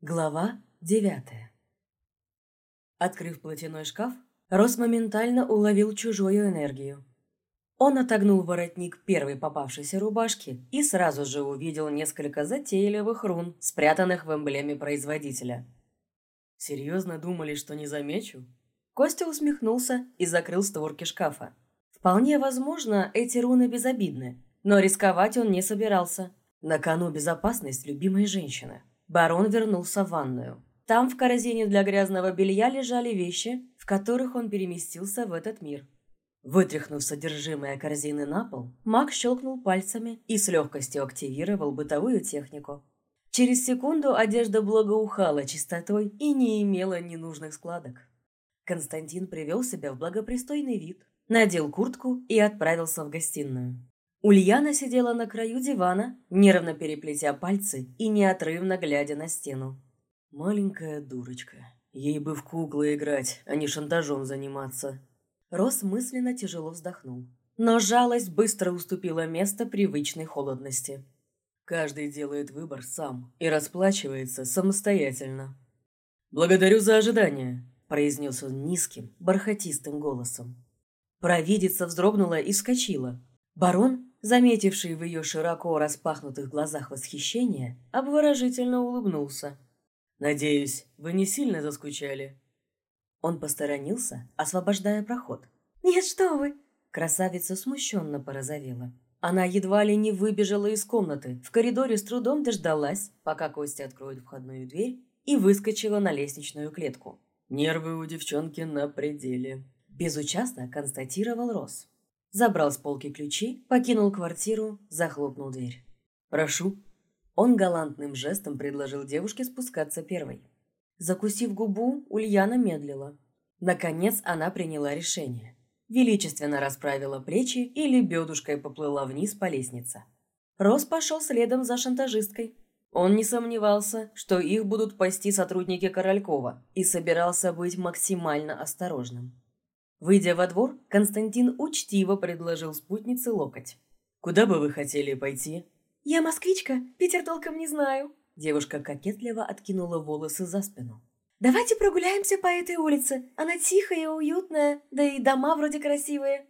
Глава девятая Открыв платяной шкаф, Рос моментально уловил чужую энергию. Он отогнул воротник первой попавшейся рубашки и сразу же увидел несколько затейливых рун, спрятанных в эмблеме производителя. «Серьезно думали, что не замечу?» Костя усмехнулся и закрыл створки шкафа. Вполне возможно, эти руны безобидны, но рисковать он не собирался. На кону безопасность любимой женщины. Барон вернулся в ванную. Там в корзине для грязного белья лежали вещи, в которых он переместился в этот мир. Вытряхнув содержимое корзины на пол, маг щелкнул пальцами и с легкостью активировал бытовую технику. Через секунду одежда благоухала чистотой и не имела ненужных складок. Константин привел себя в благопристойный вид, надел куртку и отправился в гостиную. Ульяна сидела на краю дивана, нервно переплетя пальцы и неотрывно глядя на стену. «Маленькая дурочка. Ей бы в куклы играть, а не шантажом заниматься». Рос мысленно тяжело вздохнул. Но жалость быстро уступила место привычной холодности. Каждый делает выбор сам и расплачивается самостоятельно. «Благодарю за ожидание», – произнес он низким, бархатистым голосом. Провидица вздрогнула и вскочила. Барон, заметивший в ее широко распахнутых глазах восхищение, обворожительно улыбнулся. «Надеюсь, вы не сильно заскучали?» Он посторонился, освобождая проход. «Нет, что вы!» Красавица смущенно порозовела. Она едва ли не выбежала из комнаты, в коридоре с трудом дождалась, пока Костя откроет входную дверь, и выскочила на лестничную клетку. «Нервы у девчонки на пределе», – безучастно констатировал Рос. Забрал с полки ключи, покинул квартиру, захлопнул дверь. «Прошу». Он галантным жестом предложил девушке спускаться первой. Закусив губу, Ульяна медлила. Наконец она приняла решение. Величественно расправила плечи и лебедушкой поплыла вниз по лестнице. Рос пошел следом за шантажисткой. Он не сомневался, что их будут пасти сотрудники Королькова и собирался быть максимально осторожным. Выйдя во двор, Константин учтиво предложил спутнице локоть. «Куда бы вы хотели пойти?» «Я москвичка, Питер толком не знаю». Девушка кокетливо откинула волосы за спину. «Давайте прогуляемся по этой улице. Она тихая и уютная, да и дома вроде красивые».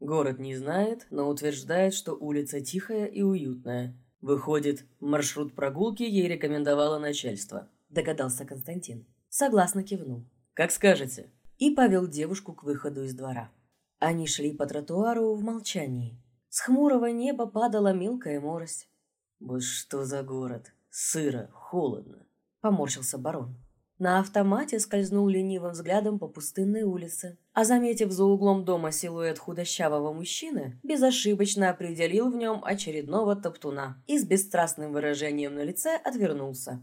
Город не знает, но утверждает, что улица тихая и уютная. Выходит, маршрут прогулки ей рекомендовало начальство. Догадался Константин. Согласно кивнул. «Как скажете», и повел девушку к выходу из двора. Они шли по тротуару в молчании. С хмурого неба падала мелкая морось. «Вот что за город! Сыро, холодно!» – поморщился барон. На автомате скользнул ленивым взглядом по пустынной улице, а заметив за углом дома силуэт худощавого мужчины, безошибочно определил в нем очередного топтуна и с бесстрастным выражением на лице отвернулся.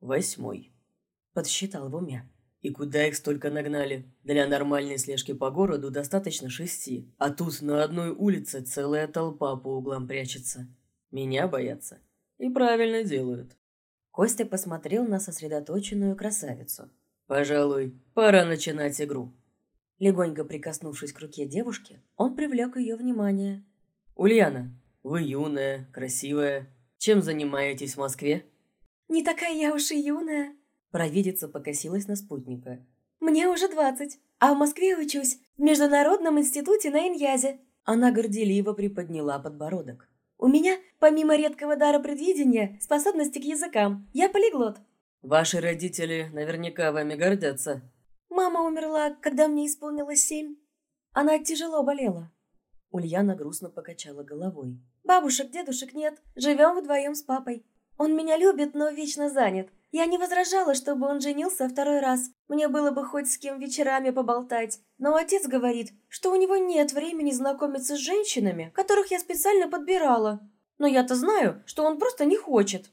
«Восьмой», – подсчитал в уме. И куда их столько нагнали? Для нормальной слежки по городу достаточно шести, а тут на одной улице целая толпа по углам прячется. Меня боятся. И правильно делают. Костя посмотрел на сосредоточенную красавицу. «Пожалуй, пора начинать игру». Легонько прикоснувшись к руке девушки, он привлек ее внимание. «Ульяна, вы юная, красивая. Чем занимаетесь в Москве?» «Не такая я уж и юная», Провидица покосилась на спутника. «Мне уже двадцать, а в Москве учусь, в Международном институте на Иньязе». Она горделиво приподняла подбородок. «У меня, помимо редкого дара предвидения, способности к языкам. Я полиглот». «Ваши родители наверняка вами гордятся». «Мама умерла, когда мне исполнилось семь. Она тяжело болела». Ульяна грустно покачала головой. «Бабушек, дедушек нет. Живем вдвоем с папой. Он меня любит, но вечно занят. Я не возражала, чтобы он женился второй раз. Мне было бы хоть с кем вечерами поболтать. Но отец говорит, что у него нет времени знакомиться с женщинами, которых я специально подбирала. Но я-то знаю, что он просто не хочет.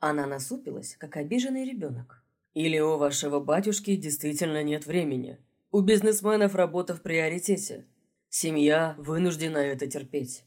Она насупилась, как обиженный ребенок. Или у вашего батюшки действительно нет времени. У бизнесменов работа в приоритете. Семья вынуждена это терпеть.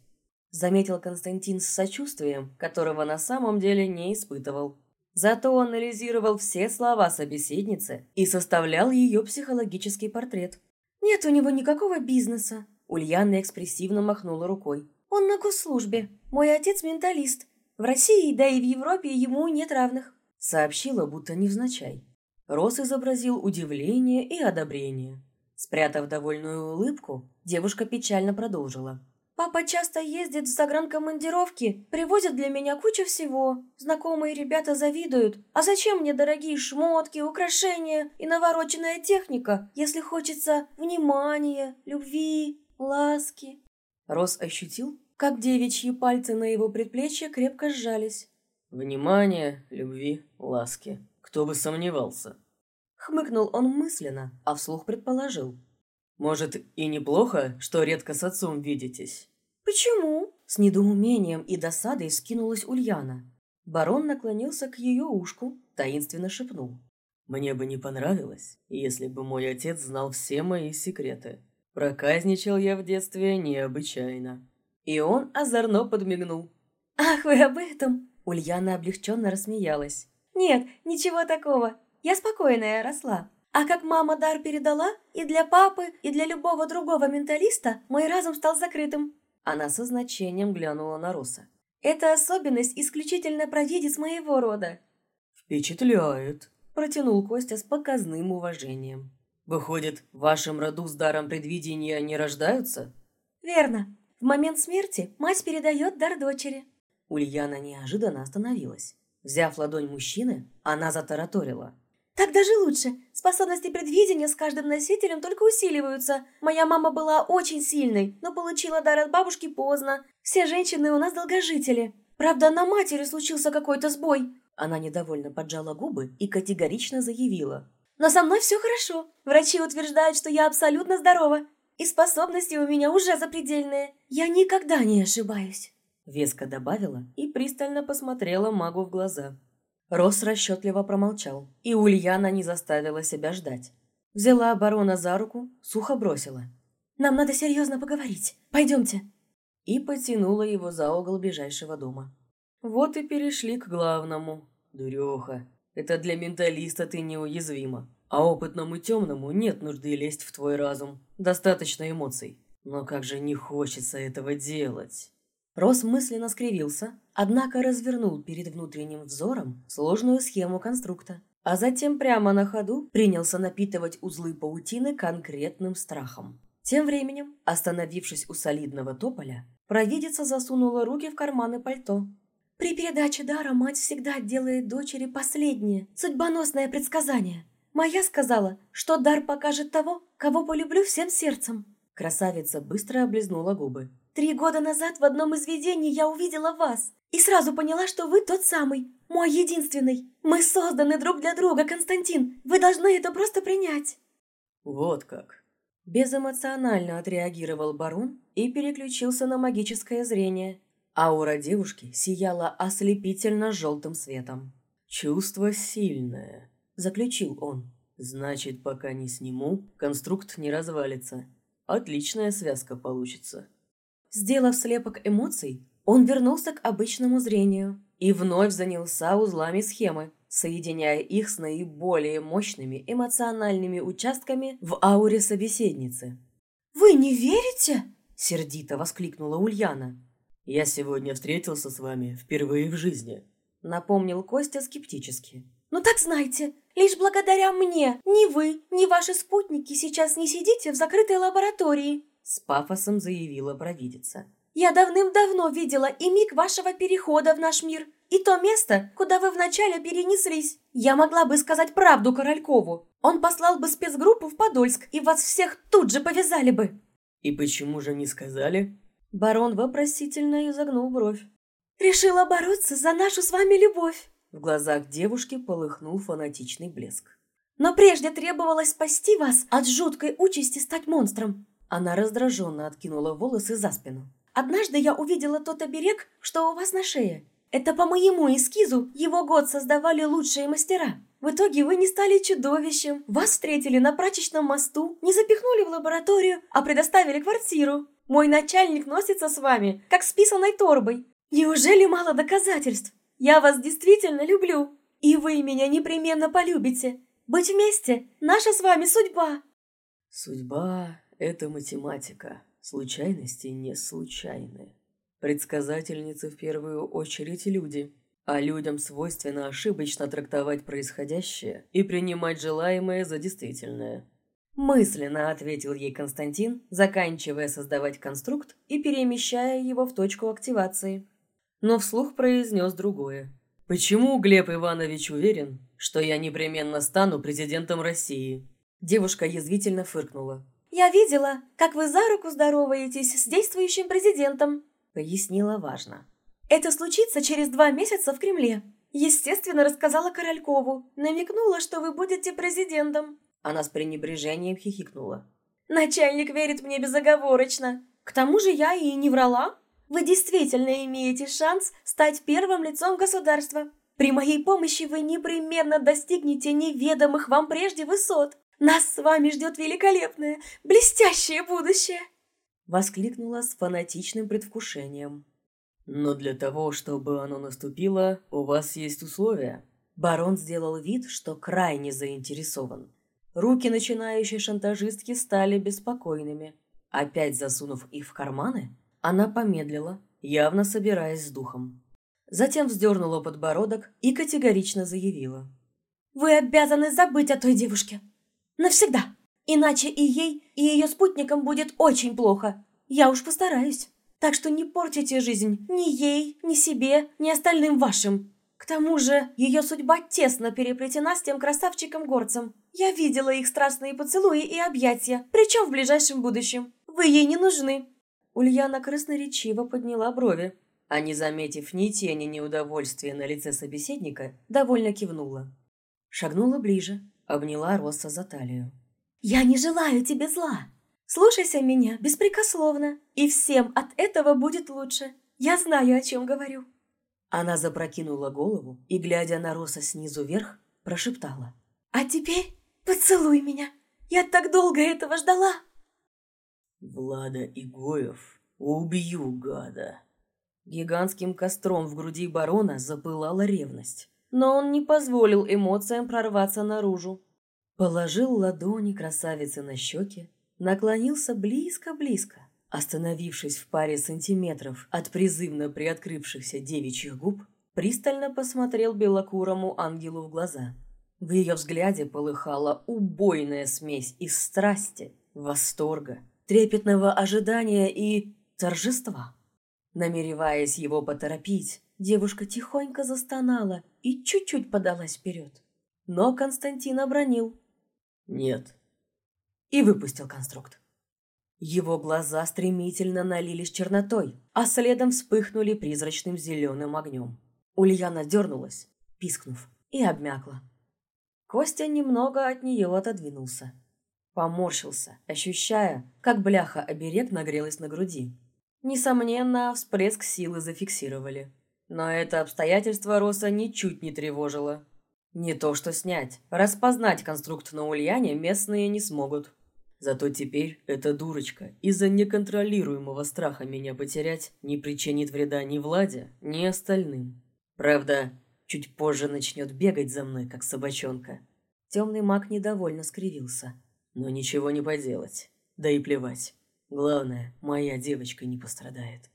Заметил Константин с сочувствием, которого на самом деле не испытывал. Зато анализировал все слова собеседницы и составлял ее психологический портрет. «Нет у него никакого бизнеса», – Ульяна экспрессивно махнула рукой. «Он на госслужбе. Мой отец менталист. В России, да и в Европе ему нет равных. Сообщила, будто невзначай. Рос изобразил удивление и одобрение. Спрятав довольную улыбку, девушка печально продолжила. Папа часто ездит в загранкомандировки, привозит для меня кучу всего. Знакомые ребята завидуют. А зачем мне дорогие шмотки, украшения и навороченная техника, если хочется внимания, любви, ласки? Рос ощутил, как девичьи пальцы на его предплечье крепко сжались. Внимание, любви, ласки. Кто бы сомневался. Хмыкнул он мысленно, а вслух предположил. Может, и неплохо, что редко с отцом видитесь. «Почему?» С недоумением и досадой скинулась Ульяна. Барон наклонился к ее ушку, таинственно шепнул. «Мне бы не понравилось, если бы мой отец знал все мои секреты. Проказничал я в детстве необычайно». И он озорно подмигнул. «Ах, вы об этом!» Ульяна облегченно рассмеялась. «Нет, ничего такого. Я спокойная росла. А как мама дар передала, и для папы, и для любого другого менталиста мой разум стал закрытым. Она со значением глянула на Роса. «Это особенность исключительно провидец моего рода». «Впечатляет», – протянул Костя с показным уважением. «Выходит, в вашем роду с даром предвидения не рождаются?» «Верно. В момент смерти мать передает дар дочери». Ульяна неожиданно остановилась. Взяв ладонь мужчины, она затараторила. Так даже лучше. Способности предвидения с каждым носителем только усиливаются. Моя мама была очень сильной, но получила дар от бабушки поздно. Все женщины у нас долгожители. Правда, на матери случился какой-то сбой. Она недовольно поджала губы и категорично заявила. Но со мной все хорошо. Врачи утверждают, что я абсолютно здорова. И способности у меня уже запредельные. Я никогда не ошибаюсь. Веско добавила и пристально посмотрела магу в глаза. Рос расчетливо промолчал, и Ульяна не заставила себя ждать. Взяла барона за руку, сухо бросила. «Нам надо серьезно поговорить. Пойдемте». И потянула его за угол ближайшего дома. Вот и перешли к главному. Дуреха, это для менталиста ты неуязвима. А опытному темному нет нужды лезть в твой разум. Достаточно эмоций. Но как же не хочется этого делать. Рос мысленно скривился, однако развернул перед внутренним взором сложную схему конструкта, а затем прямо на ходу принялся напитывать узлы паутины конкретным страхом. Тем временем, остановившись у солидного тополя, провидица засунула руки в карманы пальто. «При передаче дара мать всегда делает дочери последнее, судьбоносное предсказание. Моя сказала, что дар покажет того, кого полюблю всем сердцем». Красавица быстро облизнула губы. Три года назад в одном из видений я увидела вас и сразу поняла, что вы тот самый, мой единственный. Мы созданы друг для друга, Константин. Вы должны это просто принять. Вот как. Безэмоционально отреагировал барон и переключился на магическое зрение. Аура девушки сияла ослепительно желтым светом. «Чувство сильное», – заключил он. «Значит, пока не сниму, конструкт не развалится. Отличная связка получится». Сделав слепок эмоций, он вернулся к обычному зрению и вновь занялся узлами схемы, соединяя их с наиболее мощными эмоциональными участками в ауре собеседницы. «Вы не верите?» – сердито воскликнула Ульяна. «Я сегодня встретился с вами впервые в жизни», – напомнил Костя скептически. «Ну так знайте, лишь благодаря мне ни вы, ни ваши спутники сейчас не сидите в закрытой лаборатории», с пафосом заявила провидица. «Я давным-давно видела и миг вашего перехода в наш мир, и то место, куда вы вначале перенеслись. Я могла бы сказать правду Королькову. Он послал бы спецгруппу в Подольск, и вас всех тут же повязали бы». «И почему же не сказали?» Барон вопросительно изогнул бровь. «Решила бороться за нашу с вами любовь». В глазах девушки полыхнул фанатичный блеск. «Но прежде требовалось спасти вас от жуткой участи стать монстром. Она раздраженно откинула волосы за спину. «Однажды я увидела тот оберег, что у вас на шее. Это по моему эскизу его год создавали лучшие мастера. В итоге вы не стали чудовищем, вас встретили на прачечном мосту, не запихнули в лабораторию, а предоставили квартиру. Мой начальник носится с вами, как с писаной торбой. Неужели мало доказательств? Я вас действительно люблю, и вы меня непременно полюбите. Быть вместе – наша с вами судьба». «Судьба это математика. Случайности не случайны. Предсказательницы в первую очередь люди. А людям свойственно ошибочно трактовать происходящее и принимать желаемое за действительное. Мысленно ответил ей Константин, заканчивая создавать конструкт и перемещая его в точку активации. Но вслух произнес другое. «Почему Глеб Иванович уверен, что я непременно стану президентом России?» Девушка язвительно фыркнула. «Я видела, как вы за руку здороваетесь с действующим президентом», — пояснила важно. «Это случится через два месяца в Кремле. Естественно, рассказала Королькову, намекнула, что вы будете президентом». Она с пренебрежением хихикнула. «Начальник верит мне безоговорочно. К тому же я и не врала. Вы действительно имеете шанс стать первым лицом государства. При моей помощи вы непременно достигнете неведомых вам прежде высот. Нас с вами ждет великолепное, блестящее будущее!» Воскликнула с фанатичным предвкушением. «Но для того, чтобы оно наступило, у вас есть условия». Барон сделал вид, что крайне заинтересован. Руки начинающей шантажистки стали беспокойными. Опять засунув их в карманы, она помедлила, явно собираясь с духом. Затем вздернула подбородок и категорично заявила. «Вы обязаны забыть о той девушке. Навсегда. Иначе и ей, и ее спутникам будет очень плохо. Я уж постараюсь. Так что не портите жизнь ни ей, ни себе, ни остальным вашим. К тому же ее судьба тесно переплетена с тем красавчиком-горцем. Я видела их страстные поцелуи и объятия, причем в ближайшем будущем. Вы ей не нужны». Ульяна красноречиво подняла брови, а не заметив ни тени неудовольствия на лице собеседника, довольно кивнула. Шагнула ближе, обняла Росса за талию. «Я не желаю тебе зла. Слушайся меня беспрекословно, и всем от этого будет лучше. Я знаю, о чем говорю». Она запрокинула голову и, глядя на Роса снизу вверх, прошептала. «А теперь поцелуй меня. Я так долго этого ждала». «Влада Игоев, убью гада!» Гигантским костром в груди барона запылала ревность, но он не позволил эмоциям прорваться наружу. Положил ладони красавицы на щеки, наклонился близко-близко, Остановившись в паре сантиметров от призывно приоткрывшихся девичьих губ, пристально посмотрел белокурому ангелу в глаза. В ее взгляде полыхала убойная смесь из страсти, восторга, трепетного ожидания и торжества. Намереваясь его поторопить, девушка тихонько застонала и чуть-чуть подалась вперед. Но Константин обронил. «Нет». И выпустил конструкт. Его глаза стремительно налились чернотой, а следом вспыхнули призрачным зеленым огнем. Ульяна дернулась, пискнув, и обмякла. Костя немного от нее отодвинулся. Поморщился, ощущая, как бляха-оберег нагрелась на груди. Несомненно, всплеск силы зафиксировали. Но это обстоятельство Роса ничуть не тревожило. Не то что снять, распознать конструкт на Ульяне местные не смогут. Зато теперь эта дурочка из-за неконтролируемого страха меня потерять не причинит вреда ни Владе, ни остальным. Правда, чуть позже начнет бегать за мной, как собачонка. Темный маг недовольно скривился. Но ничего не поделать. Да и плевать. Главное, моя девочка не пострадает.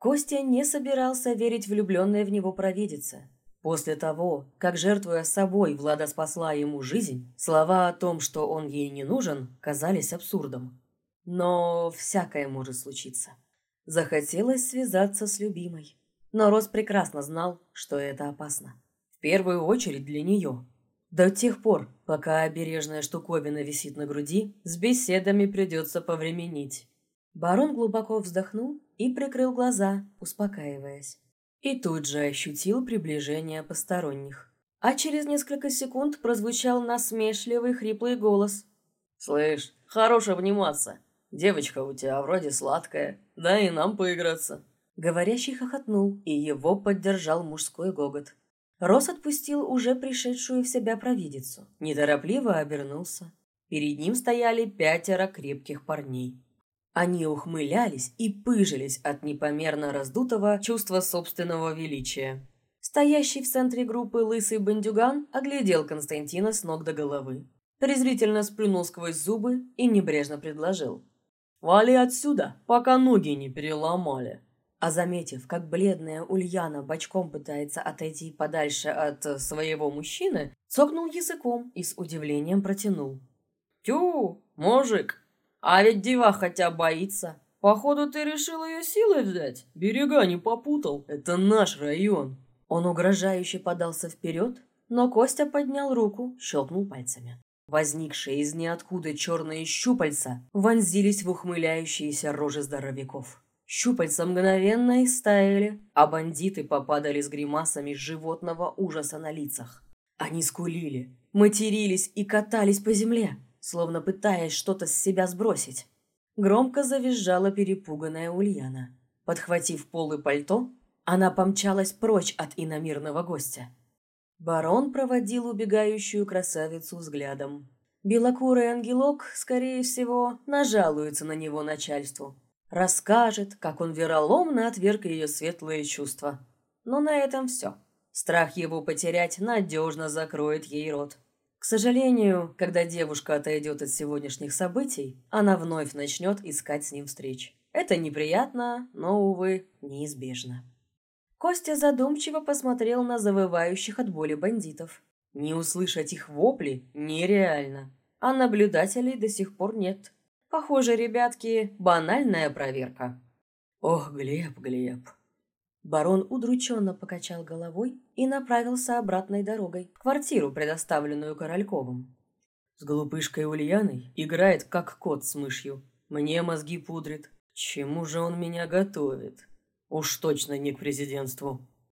Костя не собирался верить влюбленная в него провидица. После того, как, жертвуя собой, Влада спасла ему жизнь, слова о том, что он ей не нужен, казались абсурдом. Но всякое может случиться. Захотелось связаться с любимой. Но Рос прекрасно знал, что это опасно. В первую очередь для нее. До тех пор, пока обережная штуковина висит на груди, с беседами придется повременить. Барон глубоко вздохнул и прикрыл глаза, успокаиваясь. И тут же ощутил приближение посторонних. А через несколько секунд прозвучал насмешливый хриплый голос. «Слышь, хорош обниматься. Девочка у тебя вроде сладкая, да и нам поиграться». Говорящий хохотнул, и его поддержал мужской гогот. Рос отпустил уже пришедшую в себя провидицу. Неторопливо обернулся. Перед ним стояли пятеро крепких парней. Они ухмылялись и пыжились от непомерно раздутого чувства собственного величия. Стоящий в центре группы лысый бандюган оглядел Константина с ног до головы. Презрительно сплюнул сквозь зубы и небрежно предложил. «Вали отсюда, пока ноги не переломали. А заметив, как бледная Ульяна бочком пытается отойти подальше от своего мужчины, цокнул языком и с удивлением протянул. «Тю, мужик, а ведь дива хотя боится. Походу, ты решил ее силой взять? Берега не попутал, это наш район». Он угрожающе подался вперед, но Костя поднял руку, щелкнул пальцами. Возникшие из ниоткуда черные щупальца вонзились в ухмыляющиеся рожи здоровяков. Щупальца мгновенно истаяли, а бандиты попадали с гримасами животного ужаса на лицах. Они скулили, матерились и катались по земле, словно пытаясь что-то с себя сбросить. Громко завизжала перепуганная Ульяна. Подхватив пол и пальто, она помчалась прочь от иномирного гостя. Барон проводил убегающую красавицу взглядом. Белокурый ангелок, скорее всего, нажалуется на него начальству. Расскажет, как он вероломно отверг ее светлые чувства. Но на этом все. Страх его потерять надежно закроет ей рот. К сожалению, когда девушка отойдет от сегодняшних событий, она вновь начнет искать с ним встреч. Это неприятно, но, увы, неизбежно. Костя задумчиво посмотрел на завывающих от боли бандитов. Не услышать их вопли нереально, а наблюдателей до сих пор нет. Похоже, ребятки, банальная проверка. Ох, Глеб, Глеб. Барон удрученно покачал головой и направился обратной дорогой в квартиру, предоставленную Корольковым. С глупышкой Ульяной играет, как кот с мышью. Мне мозги пудрит. Чему же он меня готовит? Уж точно не к президентству.